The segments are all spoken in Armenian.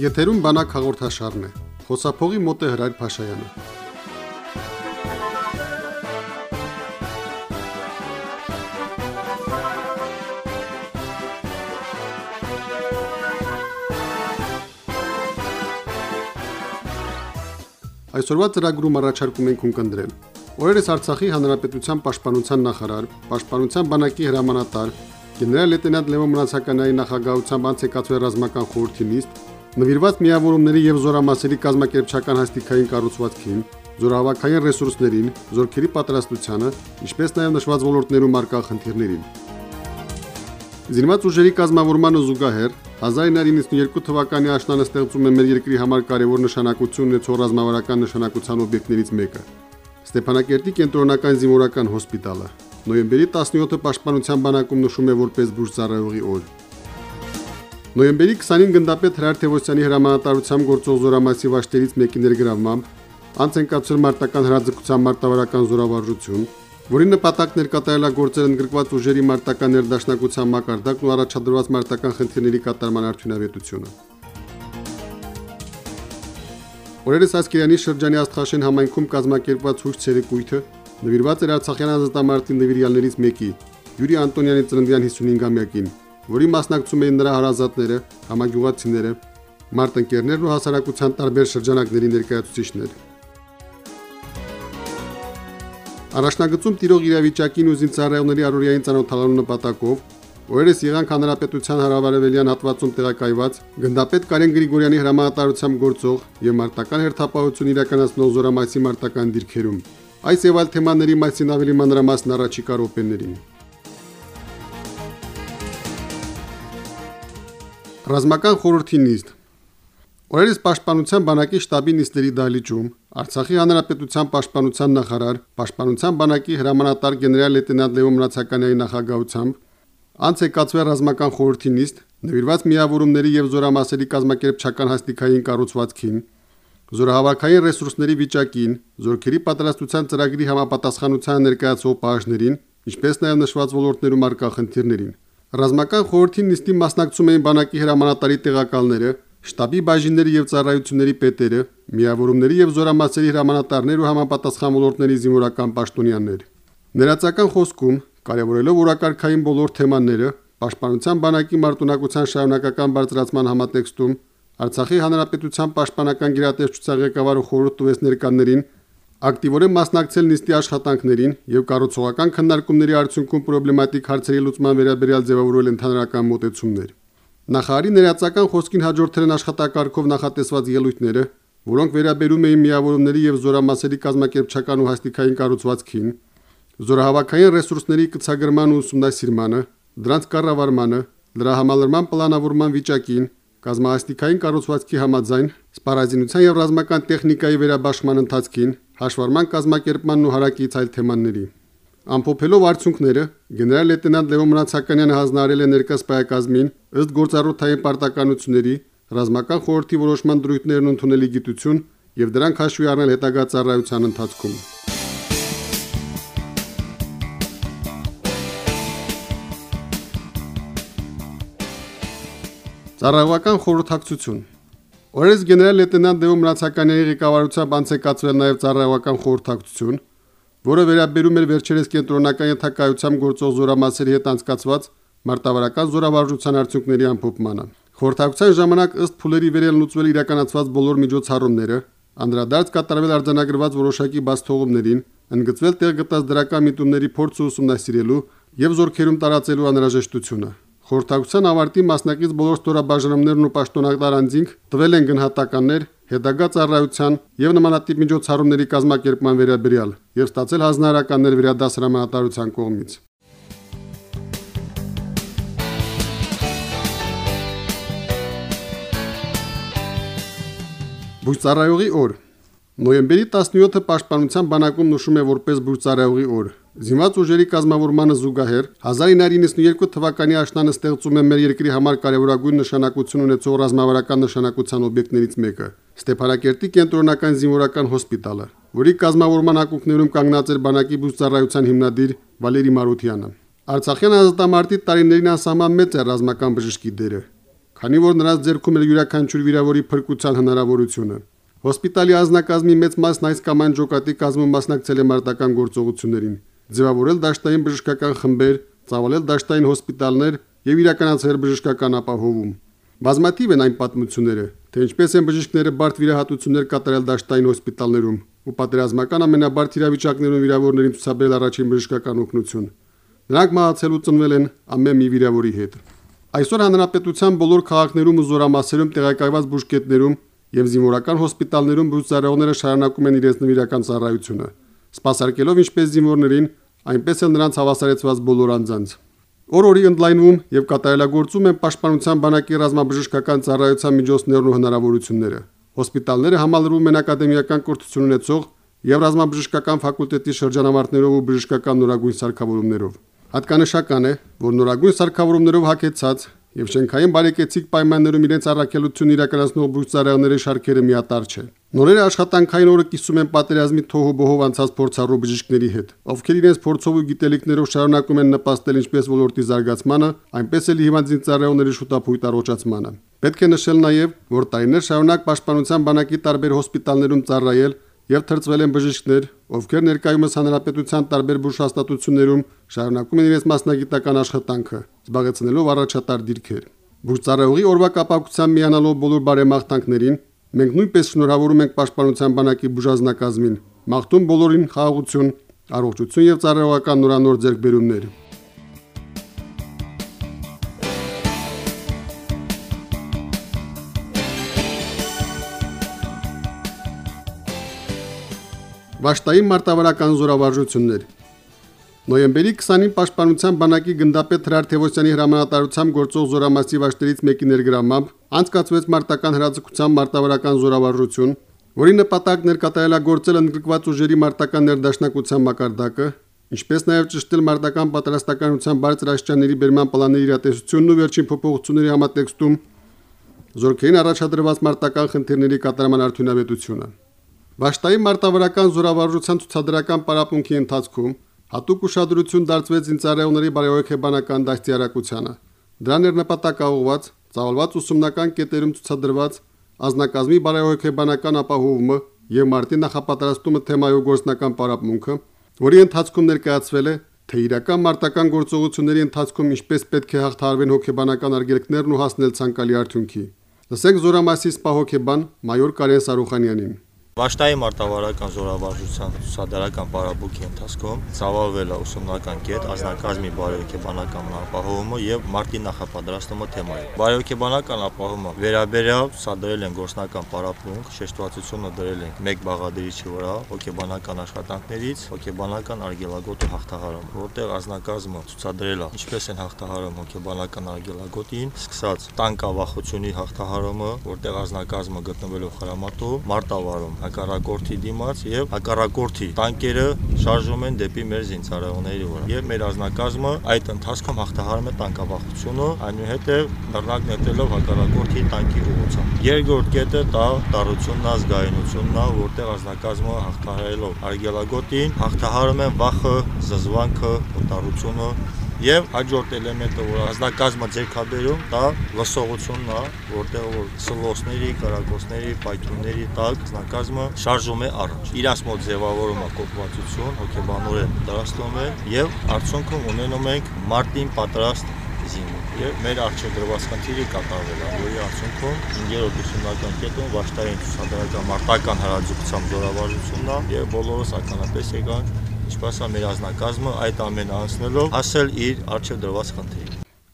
Եթերում բանակ հաղորդաշարն է։ Խոսափողի մոտ է Հրայր Փաշայանը։ Այսօրվա ծրագրում առաջարկում ենք ունկնդրել. Օրերս Արցախի Հանրապետության Պաշտպանության նախարար, Պաշտպանության բանակի հրամանատար, գեներալ լեյտենանտ Լևոն Մնացականյանի նախագահությամբ անցեկացվել ռազմական խորհրդի նիստ, նվիրված միավորումների եւ զորամասերի կազմակերպչական հաստիկային կառուցվածքին, զորահավաքային ռեսուրսներին, զորքերի պատրաստությանը, ինչպես նաեւ նշված ոլորտներում արկա խնդիրներին։ Զինված ուժերի կազմավորմանը զուգահեռ 1992 թվականի աշնանը ստեղծում է մեր երկրի համար կարևոր նշանակություն ունեցող ռազմավարական նշանակության օբյեկտներից մեկը։ Ստեփանակերտի կենտրոնական զինվորական հոսպիտալը նոյեմբերի 17-ը Պաշտպանության բանակում նշում է որպես բուժծառայողի օր։ Նոյեմբերի 20-ին գնդապետ Հրար Թևոսյանի հրամանատարությամբ գործող զորամասի վաշտերից մեկի ներգրավմամբ անց են կացվել մարտական հրաձգության մարտավարական զորավարժություն, որի նպատակն էր կատարելագործել ընդգրկված ուժերի մարտական ներդաշնակության մակարդակն ու առաջադրված մարտական խնդիրների կատարման արդյունավետությունը։ Օրերս Ասկերյանի շրջանի Աստղաշեն համայնքում կազմակերպված հույս ցերեկույթը նվիրված էր Արցախյան ազատամարտի նվիրյալներից մեկի՝ Յուրի Անտոնյանի ծննդյան 55-ամյակին, որի մասնակցում էին նրա հարազատները, համագյուղացիները, մարտնկերներն ու հասարակության տարբեր շրջանակների ներկայացուցիչներ։ Առաջնագծում տիրող իրավիճակին ու զինծառայողների առօրյային ցանոթալանու նպատակով Օրերս եղանք հանրապետության հարավարևելյան հատվածում տեղակայված գնդապետ Կարեն Գրիգորյանի հրամանատարությամբ գործող եւ մարտական հերթապահություն իրականացնող զորամասի մարտական դիրքերում։ Այս եւ այլ թեմաների մասին ավելի մանրամասն առաջիկա րոպեներին։ Ռազմական խորհրդի նիստ Օրերս Պաշտպանության բանակի շտաբի նիստերի դահլիճում Արցախի Հանրապետության Պաշտպանության նախարար, Պաշտպանության բանակի հրամանատար գեներալ լեյտենանտ Լևոն Մնացականյանի նախագահությամբ անց եկածվել ռազմական խորհրդի նիստ նվիրված միավորումների եւ զորամասերի կազմակերպչական հաստիկային կառուցվածքին, զորահավաքային ռեսուրսների վիճակին, զորքերի պատրաստության ծրագրի համապատասխանության ներկայացող պահանջներին, ինչպես նաեւ նշված ոլորտներում արկա խնդիրներին։ Ռազմական խորհրդի նիստի մասնակցում էին բանակի հրամանատարի տեղակալները, շտաբի բաժինների եւ ծառայությունների պետերը, միավորումների եւ զորամասերի հրամանատարներ ու համապատասխան ոլորտների զինվորական պաշտոնյաներ։ Ներածական խոսքում, կարևորելով օրակարգային բոլոր թեմաները, Պաշտպանության բանակի մարտունակության շարունակական բարձրացման համատեքստում Արցախի հանրապետության պաշտպանական գերատեսչության ղեկավարը խորհուրդ տվեց ներկաներին ակտիվորեն մասնակցել նիստի աշխատանքներին եւ կառուցողական քննարկումների արդյունքում պրոբլեմատիկ հարցերի լուծման վերաբերյալ ձևավորել ընդհանրական մոտեցումներ։ Նախարարի ներածական խոսքին հաջորդել են աշխատակարգով նախատեսված ելույթները, որոնք վերաբերում էին միավորումների եւ զորամասերի կազմակերպչական ու հաստիկային կառուցվածքին, զորահավաքային ռեսուրսների կցագրման ու ուսումնասիրմանը, դրանց կառավարմանը, դրա համալրման պլանավորման վիճակին, կազմահաստիկային կառուցվածքի համաձայն, սպառազինության եւ ռազմական տեխնիկայի վերաբաշխման ընթացքին, հաշվառման կազմակերպմանն ու հարակից այլ թեմաների։ Ամփոփելով արդյունքները, գեներալ լեյտենանտ Լևոն Մնացականյանը հանձնարարել է ներկայս պայակազմին ըստ գործառույթային պարտականությունների ռազմական խորհրդի որոշման դրույթներն ընդունելի գիտություն եւ դրանք հաշվի առնել հետագա ծառայության ընթացքում։ Ծառայողական խորհրդակցություն Օրես գեներալ լեյտենանտ Լևոն Մնացականյանի ղեկավարությամբ անցեկացվել նաև ծառայողական խորհրդակցություն, որը վերաբերում էր վերջերս կենտրոնական ենթակայությամբ գործող զորամասերի հետ անցկացված մարտավարական զորավարժության արդյունքների ամփոփմանը։ Խորհրդակցության ժամանակ ըստ փուլերի վերել լուծվել իրականացված բոլոր միջոցառումները, անդրադարձ կատարվել արձանագրված որոշակի բացթողումներին, ընդգծվել տեղ գտած դրական միտումների փորձը ուսումնասիրելու եւ զորքերում տարածելու անհրաժեշտությունը։ Խորհրդակցության ավարտի մասնակից բոլոր ստորաբաժանումներն ու պաշտոնատար անձինք տվել են գնահատականներ հետագա ծառայության եւ նմանատիպ միջոցառումների կազմակերպման վերաբերյալ եւ ստացել հանրահարականներ վերադաս հրամանատարության կողմից։ Բուժծառայողի օր. Նոյեմբերի 17-ը Պաշտպանության բանակում նշում է որպես բուժծառայողի օր։ Զինված ուժերի կազմավորմանը զուգահեռ 1992 թվականի աշնանը ստեղծում է մեր երկրի համար կարևորագույն նշանակություն ունեցող ռազմավարական նշանակության օբյեկտներից մեկը՝ Ստեփանակերտի կենտրոնական զինվորական հոսպիտալը, որի կազմավորման ակունքներում կանգնած էր բանակի բուժծառայության հիմնադիր Վալերի Մարությանը։ Արցախյան ազատամարտի տարիներին անսահման մեծ է ռազմական բժշկի դերը։ քանի որ նրանց ձեռքում էր յուրաքանչյուր վիրավորի փրկության հնարավորությունը։ Հոսպիտալի ազնագազմի մեծ մասն այս կամ այն ջոկատի կազմում մասնակցել է մարտական գործողություններին, ձևավորել դաշտային բժշկական խմբեր, ծավալել դաշտային հոսպիտալներ եւ իրականացրել բժշկական ապահովում։ Բազմաթիվ են այն պատմությունները, թե ինչպես են բժիշկները բարդ վիրահատություններ կատարել դաշտային հոսպիտալներում ու պատերազմական ամենաբարդ իրավիճակներում վիրավորներին ցուցաբերել առաջին բժշկական օգնություն։ Նրանք մահացել ու ծնվել են ամեն մի վիրավորի հետ։ Այսօր հանրապետության բոլոր քաղաքներում ու զորամասերում տեղակայված բուժկետներում եւ զինվորական հոսպիտալներում բուժարարողները շարունակում են իրենց նվիրական ծառայությունը, սպասարկելով ինչպես զինվորներին, այնպես էլ նրանց հավասարեցված բոլոր անձանց։ Օր-օրի ընդլայնվում եւ կատարելագործում են պաշտպանության բանակի ռազմաբժշկական ծառայության միջոցներն ու հնարավորությունները։ Հոսպիտալները համալրվում են ակադեմիական կրթություն ունեցող եւ ռազմաբժշկական ֆակուլտետի շրջանավարտներով ու բժշկական նորագույն սարքավորումներով։ Հատկանշական է, որ նորագույն սարքավորումներով հագեցած եւ շենքային բարեկեցիկ պայմաններում իրենց առաքելությունն իրականացնող բուժարարների շարքերը միատար չէ։ Նորերը աշխատանքային օրը կիսում են պատերազմի թոհու բոհով անցած փորձառու բժիշկների հետ, ովքեր իրենց փորձով ու գիտելիքներով շարունակում են նպաստել ինչպես ոլորտի զարգացմանը, այնպես էլ հիվանդին ծառայողների շուտապույտ առողջացմանը։ Պետք է նշել նաև, որ տարիներ շարունակ պաշտպանության բանակի տարբեր հոսպիտալներում ծառայել եւ թրծվել են բժիշկներ, ովքեր ներկայումս հանրապետության տարբեր բուժհաստատություններում շարունակում են իրենց մասնագիտական աշխատանքը, զբաղեցնելով առաջատար դիրքեր։ Բուժծառայողի օրվա կապակցությամբ միանալով բոլոր բարեմաղթանքներին, մենք նույնպես շնորհավորում ենք Պաշտպանության բանակի բուժազնակազմին, մաղթում բոլորին խաղաղություն, առողջություն եւ ծառայողական նորանոր ձեռքբերումներ։ Վաշտայի մարտավարական զորավարժություններ Նոյեմբերի 20-ին Պաշտպանության բանակի գնդապետ Հրար Թևոսյանի հրամանատարությամբ գործող զորամասի վաշտերից մեկի ներգրամամբ անցկացվեց մարտական հրաձգության մարտավարական զորավարժություն, որի նպատակն էր կատարելագործել ընդգրկված ուժերի մարտական ներդաշնակության մակարդակը, ինչպես նաև ճշտել մարտական պատրաստականության բարձր աստիճանների բերման պլանների իրատեսությունն ու վերջին փոփոխությունների համատեքստում զորքերին առաջադրված մարտական խնդիրների կատարման արդյունավետությունը։ Վաշտայի մարտավարական զորավարժության ցուցադրական պարապմունքի ընթացքում հատուկ ուշադրություն դարձվեց ինձարեոների բարեհոգեբանական դաստիարակությանը։ Դրան էր նպատակաուղված ծավալված ուսումնական կետերում ցուցադրված ազնագազմի բարեհոգեբանական ապահովումը եւ մարտի նախապատրաստումը թեմայով գործնական պարապմունքը, որի ընթացքում ներկայացվել է թե իրական մարտական գործողությունների ընթացքում ինչպես պետք է հաղթահարվեն հոգեբանական արգելքներն ու հասնել ցանկալի արդյունքի։ Լսենք զորամասի սպա հոգեբան մայոր Կարեն Սարուխանյանին։ Վաշտայի մարտավարական զորավարժության ցուցադրական պարաբուքի ընթացքում ցավալվել է ուսումնական կետ ազնագազմի բարոյքեբանական ապահովումը եւ մարտի նախապատրաստումը թեմայով։ Բարոյքեբանական ապահովումը վերաբերյալ ցուցադրել են գործնական պարապմունք, շեշտվածությունը դրել են մեկ բաղադրիչի վրա հոգեբանական աշխատանքներից, հոգեբանական արգելագոտը հաղթահարում, որտեղ ազնագազմը ցուցադրել է ինչպես են հաղթահարում հոգեբանական արգելագոտին, սկսած տանկավախությունի հաղթահարումը, որտեղ ազնագազմը գտնվելով խրամատու, մարտավարում հակառակորդի դիմաց եւ հակառակորդի տանկերը շարժում են դեպի մեր զինծառայողների վրա։ Եվ մեր ազնագազմը այդ ընթացքում հաղթահարում է տանկավախությունը, այնուհետեւ բռնակ նետելով հակառակորդի տանկի ուղղությամբ։ Երկրորդ կետը դա տարությունն է, զգայունությունն է, որտեղ ազնագազմը հաղթահարելով արգելագոտին հաղթահարում են վախը, զզվանքը, օտարությունը Եվ հաջորդ էլեմենտը, որ ազնագազմը ձերքաբերում, դա լսողությունն է, որտեղ որ սլոսների, կարակոսների, պայթյունների տակ ազնագազմը շարժում է առաջ։ Իրանց մոտ ձևավորում է կոպվածություն, հոգեբանորեն դրաստում է եւ արդյունքում ունենում ենք մարտին պատրաստ զինվոր։ Եվ մեր արժե դրված խնդիրի կատարվել է, որի արդյունքում 5-րդ ուսումնական կետում վաշտային ցուցադրական մարտական հարաձգությամբ զորավարությունն է եւ բոլորս ականապես եկանք ինչպես է մեր ազնագազմը այդ ամենը անցնելով հասել իր արժեվ դրված խնդրի։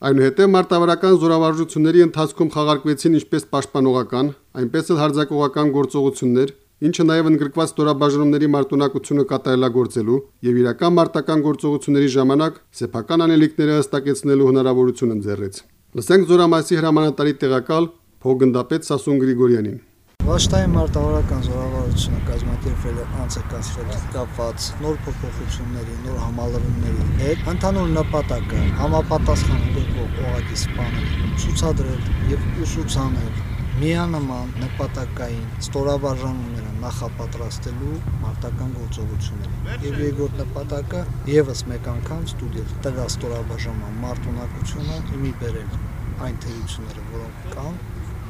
Այնուհետև մարտավարական զորավարժությունների ընթացքում խաղարկվեցին ինչպես պաշտպանողական, այնպես էլ հարձակողական գործողություններ, ինչը նաև ընդգրկված ստորաբաժանումների մարտունակությունը կատարելագործելու եւ իրական մարտական գործողությունների ժամանակ սեփական անելիքները հստակեցնելու հնարավորություն ընձեռեց։ Լսենք զորամասի հրամանատարի տեղակալ Փոգնդապետ Սասուն Գրիգորյանին։ Վաշտայի մարտավարական զորավարությունը կազմակերպվել է անցկացրել կապված նոր փոփոխությունների, նոր համալրումների հետ։ Ընդհանուր նպատակը համապատասխան ուղղող օղակի սպանել, ցուցադրել եւ ուսուցանել միանման նպատակային ստորաբաժանումները նախապատրաստելու մարտական գործողությունները։ Եվ երկրորդ նպատակը եւս մեկ անգամ ստուդիալ տվյալ ստորաբաժանման մարտունակությունը իմի բերել այն թերությունները, որոնք կան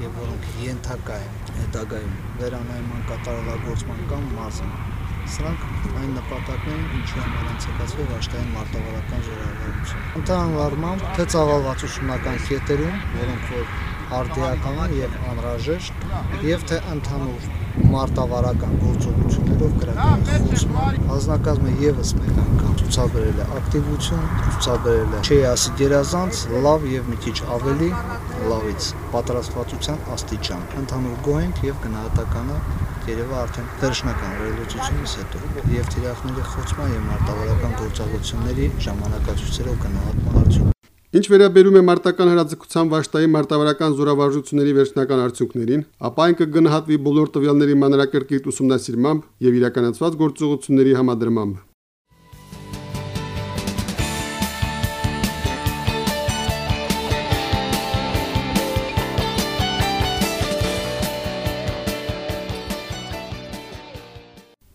եւ որոնք ենթակա են հետագայում վերանայման կատարելագործման կամ մարզման Սրանք այն նպատակներն են, ինչի համար անցկացվի վաշտային մարտավարական ժողովրդություն։ Ընդհանուր առմամբ, թե ծավալված ուսումնական կետերում, որոնք որ արդիական եւ անհրաժեշտ, եւ թե ընդհանուր մարտավարական գործողություններով գրական խոցման հանձնակազմը եւս մեկ անգամ ցուցաբերել է ակտիվություն, ցուցաբերել է չի ասի գերազանց, լավ եւ մի քիչ ավելի լավից պատրաստվածության աստիճան։ Ընդհանուր գոհենք եւ գնահատականը երևա արդեն վերջնական ռեալիզացությունից հետո եւ թիրախների խոցման եւ մարտավարական գործողությունների ժամանակացույցերով գնահատման արդյունք Ինչ վերաբերում է մարտական հրաձգության վաշտայի մարտավարական զորավարժությունների վերջնական արդյունքներին, ապա այն կգնահատվի բոլոր տվյալների մանրակրկիտ ուսումնասիրմամբ եւ իրականացված գործողությունների համադրմամբ։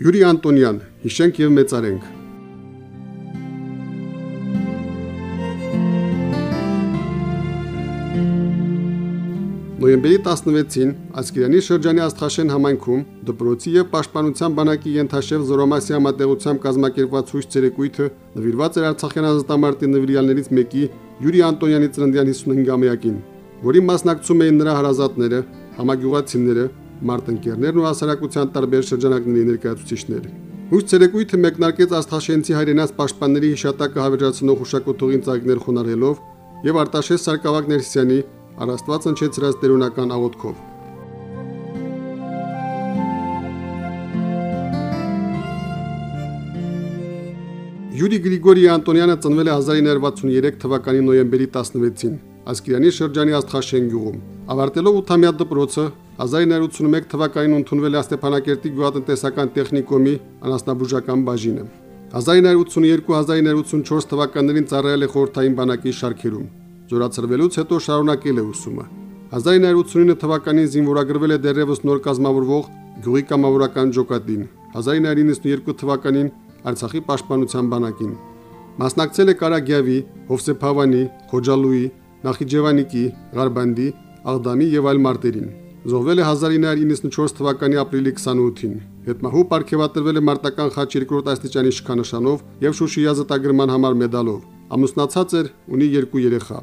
Յուրի Անտոնյան, հիշենք եւ մեծարենք։ Նոյեմբերի 16-ին Ասկերանի շրջանի Աստղաշեն համայնքում դպրոցի եւ Պաշտպանության բանակի ենթաշև Զորոմասի համատեղությամբ կազմակերպված հույս ցերեկույթը նվիրված էր Արցախյան ազատամարտի նվիրյալներից մեկի Յուրի Անտոնյանի ծննդյան 55-ամյակին, որի մասնակցում էին նրա հարազատները, համագյուղացիները, մարտնկերներն ու հասարակության տարբեր շրջանակների ներկայացուցիչներ։ Հույս ցերեկույթը մեկնարկեց Աստղաշենցի հայրենաց պաշտպանների հիշատակը հավերժացնող հուշակոթողին ծաղիկներ խոնարհելով եւ Արտաշես Սարգսակ Ներսյանի առաստված ընչեցրած տերունական աղոթքով։ Յուրի Գրիգորի Անտոնյանը ծնվել է 1963 թվականի նոյեմբերի 16-ին Ասկերանի շրջանի Աստղաշեն գյուղում։ Ավարտելով 8-ամյա դպրոցը 1981 թվականին ընդունվել է Ստեփանակերտի գյուղատնտեսական տեխնիկոմի անասնաբուժական բաժինը։ 1982-1984 թվականներին ծառայել է խորհրդային բանակի շարքերում։ Զորացրվելուց հետո շարունակել է ուսումը։ 1989 թվականին զինվորագրվել է դերևս նոր կազմավորվող գյուղի կամավորական ջոկատին։ 1992 թվականին Արցախի պաշտպանության բանակին։ Մասնակցել է Կարագյավի, Հովսեփավանի, Խոջալուի, Նախիջևանիկի, Ղարբանդի, Աղդամի եւ այլ մարտերին։ Զոհվել է 1994 թվականի ապրիլի 28-ին։ Հետմահու ապարգևատրվել է մարտական խաչ երկրորդ աստիճանի շքանշանով եւ Շուշի ազատագրման համար մեդալով։ Ամուսնացած էր, ունի երկու երեխա։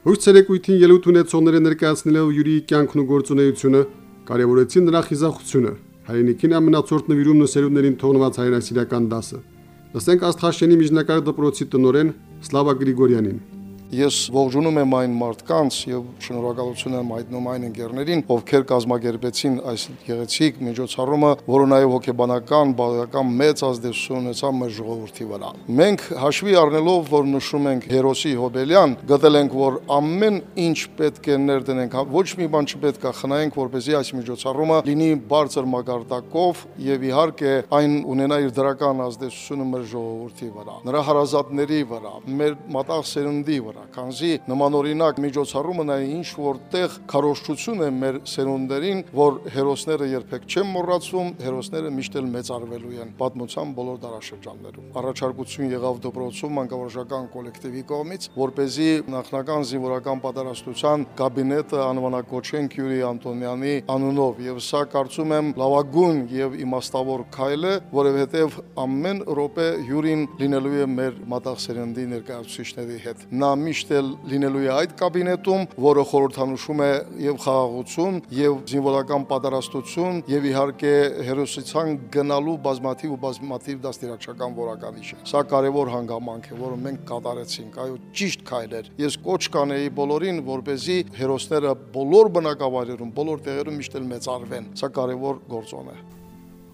Հույս ցերեկույթին ելույթ ունեցողները ներկայացնելով Յուրիի կյանքն ու գործունեությունը կարևորեցին նրա խիզախությունը, հայրենիքին ամնացորդ նվիրումն ու սերունդներին թողնված հայրենասիրական դասը։ Լսենք Աստղաշենի միջնակարգ դպրոցի տնորեն Սլավա Գրիգորյանին։ Ես ողջունում եմ այն մարդկանց եւ շնորհակալություն եմ հայտնում այն ընկերներին, ովքեր կազմակերպեցին այս գեղեցիկ միջոցառումը, որը նաեւ հոգեբանական, բաղական մեծ ազդեցություն ունեցավ մեր ժողովրդի վրա։ Մենք հաշվի առնելով, որ նշում ենք Հերոսի Հոբելյան, գտել ենք, որ ամեն ինչ պետք է ներդնենք, հա, ոչ մի բան չպետք է խնայենք, որպեսզի այս միջոցառումը լինի բարձր մակարդակով եւ իհարկե այն ունենա իր դրական ազդեցությունը մեր ժողովրդի վրա, նրա հարազատների վրա, մեր մտաղ սերնդի վրա վրա, քանզի նմանօրինակ միջոցառումը նա ինչ որտեղ քարոշչություն է մեր սերունդերին, որ հերոսները երբեք չեն մոռացվում, հերոսները միշտ էլ մեծարվելու են պատմության բոլոր դարաշրջաններում։ Առաջարկություն եղավ դպրոցում մանկավարժական կոլեկտիվի կողմից, որ เป զի նախնական զինվորական պատասխանատվության կաբինետը անվանակոչեն Քյուրի Անտոնյանի անունով եւ սա կարծում եմ լավագույն եւ իմաստավոր քայլ է, որովհետեւ ամեն րոպե Յուրին լինելու է մեր մտաղ սերնդի ներկայացուցիչների հետ։ Նա մի միշտ էլ լինելու է այդ կաբինետում, որը խորհրդանշում է եւ խաղաղություն, եւ զինվորական պատրաստություն, եւ իհարկե հերոսության գնալու բազմաթիվ ու բազմաթիվ դաստիարակչական որակալիչ է։ Սա կարևոր հանգամանք է, որը մենք կատարեցինք, այո, ճիշտ քայլ էր։ Ես կոչ կանեի բոլորին, որ เป զի հերոսները բոլոր բնակավայրերում, բոլոր տեղերում միշտ էլ մեծարվեն։ Սա կարևոր գործոն է։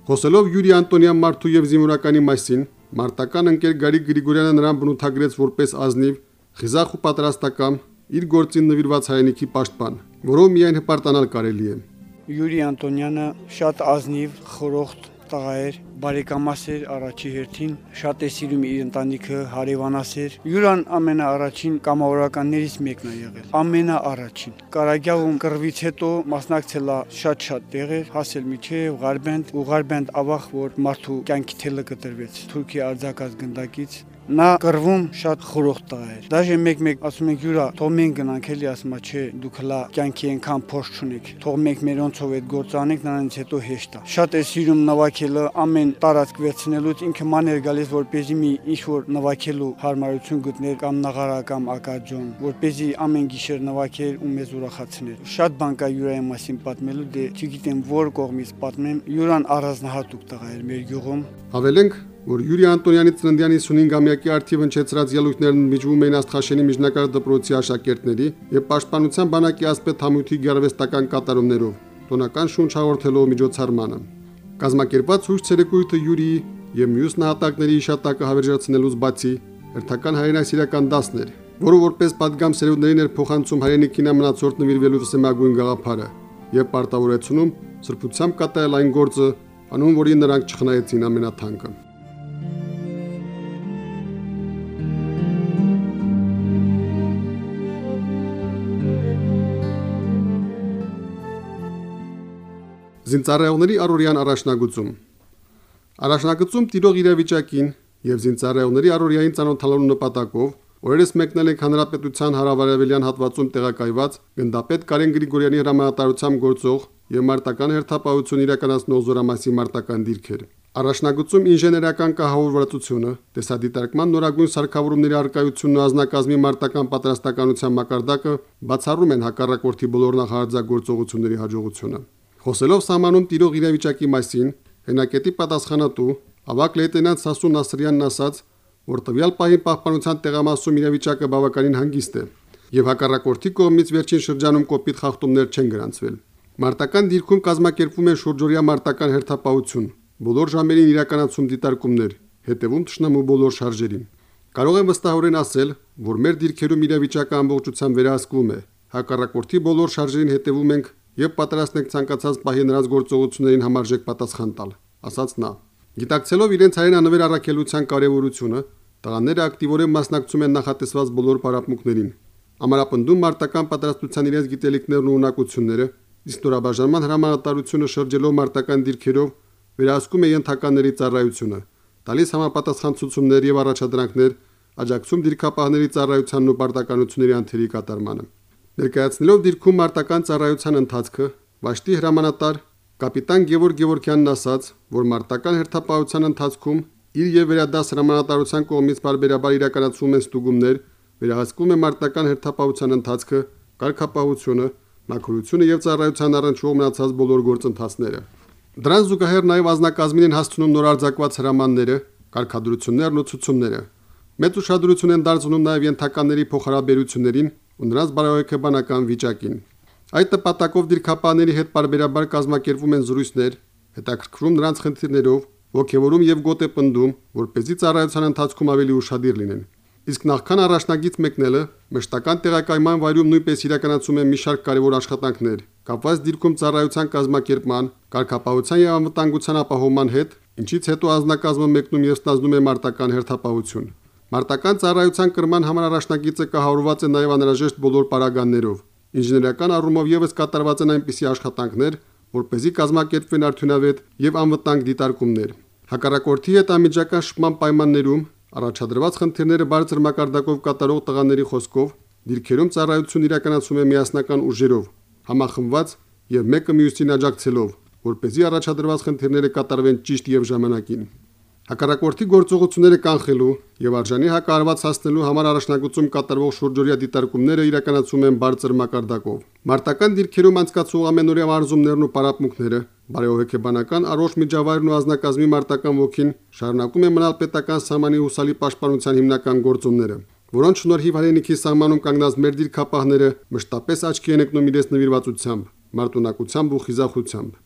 Խոսելով Յուրի Անտոնյան Մարտու եւ Զինվորականի մասին, Մարտական ընկեր Գարիկ Գրիգորյանը նրան բնութագրեց որպես ազնիվ խիզախ ու պատրաստական իր գործին նվիրված հայրենիքի պաշտպան, որով միայն հպարտանալ կարելի է։ Յուրի Անտոնյանը շատ ազնիվ, խորոխտ տղա էր, բարեկամաս էր առաջի հերթին, շատ է սիրում իր ընտանիքը, հարևանաս էր։ Յուրան ամենաառաջին կամավորականներից մեկն է եղել։ Ամենաառաջին։ Կարագյավում կռվից հետո մասնակցել է շատ-շատ տեղեր, հասել միջև Ղարբենդ ու Ղարբենդ ավախ, որ մարդու կյանքի թելը կտրվեց Թուրքիա արձակած գնդակից նա կռվում շատ խորող տղա էր դաժե մեկ-մեկ ասում ենք յուրա թող մենք գնանք էլի ասում է չէ դուք հլա կյանքի ենքան փորձ չունեք թող մենք մերոնցով այդ գործ անենք նրանից հետո հեշտ է շատ է սիրում նվակելը ամեն տարածք վերցնելուց ինքը մաներ գալիս որպեսզի մի ինչ որ նվակելու հարմարություն գտներ կամ նաղարա կամ ակաջոն որպեսզի ամեն գիշեր նվակեր ու մեզ ուրախացներ շատ բան կա յուրայի մասին պատմելու դե չգիտեմ որ կողմից պատմեմ յուրան առանձնահատուկ տղա էր մեր գյուղում ավելենք որ Յուրի Անտոնյանի ծննդյանի 55-ամյակի արդիվ ընչեցրած ելույթներն միջվում էին Աստխաշենի միջնակարգ դպրոցի աշակերտների եւ Պաշտպանության բանակի ասպետ համույթի գերվեստական կատարումներով տոնական շունչ հաղորդելով միջոցառմանը։ Կազմակերպված հույս ցերեկույթը Յուրիի եւ մյուս նահատակների հիշատակը հավերժացնելուց բացի հերթական հայրենասիրական դասներ, որը որպես падգամ սերունդներին էր փոխանցում հայրենիքին ամնացորդ նվիրվելու սեմագույն գաղափարը եւ պարտավորեցնում սրբությամբ կատարել այն գործը, անուն որին նրանք չխնայեցին ամենաթանկը։ Զինծառայողների առօրյան առաջնագծում Առաջնագծում տիրող իրավիճակին եւ զինծառայողների առօրյային ցանոթալու նպատակով օրերս մեկնել ենք հանրապետության հարավարևելյան հատվածում տեղակայված գնդապետ Կարեն Գրիգորյանի հրամանատարությամբ գործող եւ մարտական հերթապահություն իրականացնող զորամասի մարտական դիրքեր։ Առաջնագծում ինժեներական կահավորվածությունը, տեսադիտարկման նորագույն սարքավորումների արկայությունն ու ազնագազմի մարտական պատրաստականության մակարդակը բացառում են հակառակորդի բոլոր նախարարձագործողությունների հաջողությունը։ Խոսելով սահմանում տիրող իրավիճակի մասին, հենակետի պատասխանատու ավակ լեյտենանտ Սասուն Նասրյանն ասաց, որ տվյալ պահին պահպանության տեղամասում իրավիճակը բավականին հանգիստ է եւ հակառակորդի կողմից վերջին շրջանում կոպիտ խախտումներ չեն գրանցվել։ Մարտական դիրքում կազմակերպվում են շուրջօրյա մարտական հերթապահություն, բոլոր ժամերին իրականացում դիտարկումներ, հետևում ճշնամու բոլոր շարժերին։ Կարող եմ վստահորեն ասել, որ մեր դիրքերում իրավիճակը ամբողջությամբ վերահսկվում է։ Հակառակորդի բոլոր շարժերին հետևում ենք եւ պատրաստ ենք ցանկացած պահի նրանց գործողություններին համարժեք պատասխան տալ, ասաց նա։ Գիտակցելով իրենց հայրենանվեր առաքելության կարևորությունը, տղաները ակտիվորեն մասնակցում են նախատեսված բոլոր պարապմունքներին։ Ամարապնդում մարտական պատրաստության իրենց գիտելիքներն ու ունակությունները, իսկ նորաբաժանման հրամանատարությունը շրջելով մարտական դիրքերով վերահսկում է ենթականների ծառայությունը, տալիս համապատասխան ցուցումներ եւ առաջադրանքներ, աջակցում դիրքապահների ծառայությանն ու պարտականությունների անթերի կատարմանը։ Ներկայացնելով դիրքում մարտական ծառայության ընթացքը, Վաշտի հրամանատար կապիտան Գևորգ Գևորքյանն ասաց, որ մարտական հերթապահության ընթացքում իր եւ վերադաս հրամանատարության կողմից բարբերաբար իրականացվում են ստուգումներ, վերահսկվում է մարտական հերթապահության ընթացքը, կարգապահությունը, մաքրությունը եւ ծառայության առնչվող մնացած բոլոր գործընթացները։ Դրան զուգահեռ նաև ազնակազմին են հասցնում նորարձակված հրամանները, կարգադրություններն ու ցուցումները։ Մեծ ուշադրություն են դարձնում նաև ենթականների փոխհարաբերություններին ու նրանց բարոյական վիճակին։ Այդ նպատակով դիրքապաների հետ բարբերաբար կազմակերպվում են զրույցներ, հետաքրքրում նրանց խնդիրներով, ողջևորում եւ գոտե պնդում, որ เป զի ծառայության ընթացքում ավելի ուշադիր լինեն։ Իսկ նախքան առաջնագից մեկնելը մշտական տեղակայման վայրում նույնպես իրականացում են մի շարք կարևոր աշխատանքներ, կապված դիրքում ծառայության կազմակերպման, կարգապահության եւ անվտանգության ապահովման հետ, ինչից հետո ազնագազմը մեկնում եւ ստանձնում է մարտական հերթապահություն։ Մարտական ծառայության կրման համար առաջնագիծը կահավորված է նաև անհրաժեշտ բոլոր պարագաներով։ Ինժեներական առումով եւս կատարված են այնպիսի աշխատանքներ, որպեսզի կազմակերպվեն արդյունավետ եւ անվտանգ դիտարկումներ։ Հակառակորդի հետ ամիջական շփման պայմաններում առաջադրված խնդիրները բարձր մակարդակով կատարող տղաների խոսքով դիրքերում ծառայություն իրականացում է միասնական ուժերով, համախմբված եւ մեկը մյուսին աջակցելով, որպեսզի առաջադրված խնդիրները կատարվեն ճիշտ եւ ժամանակին։ Հակառակորդի գործողությունները կանխելու եւ արժանի հակարված հասնելու համար առաջնագծում կատարվող շուրջօրյա դիտարկումները իրականացում են բարձր մակարդակով։ Մարտական դիրքերում անցկացող ամենօրյա մարզումներն ու պարապմունքները, բարեհոգեբանական առողջ միջավայրն ու ազնագազմի մարտական ոգին շարունակում են մնալ պետական սահմանի հուսալի պաշտպանության հիմնական գործոնները որոնց շնորհիվ հայրենիքի սահմանում կանգնած մեր դիրքապահները մշտապես աչքի են ընկնում իրենց նվիրվածությամբ, մարտունակությամբ ու խիզախությամբ։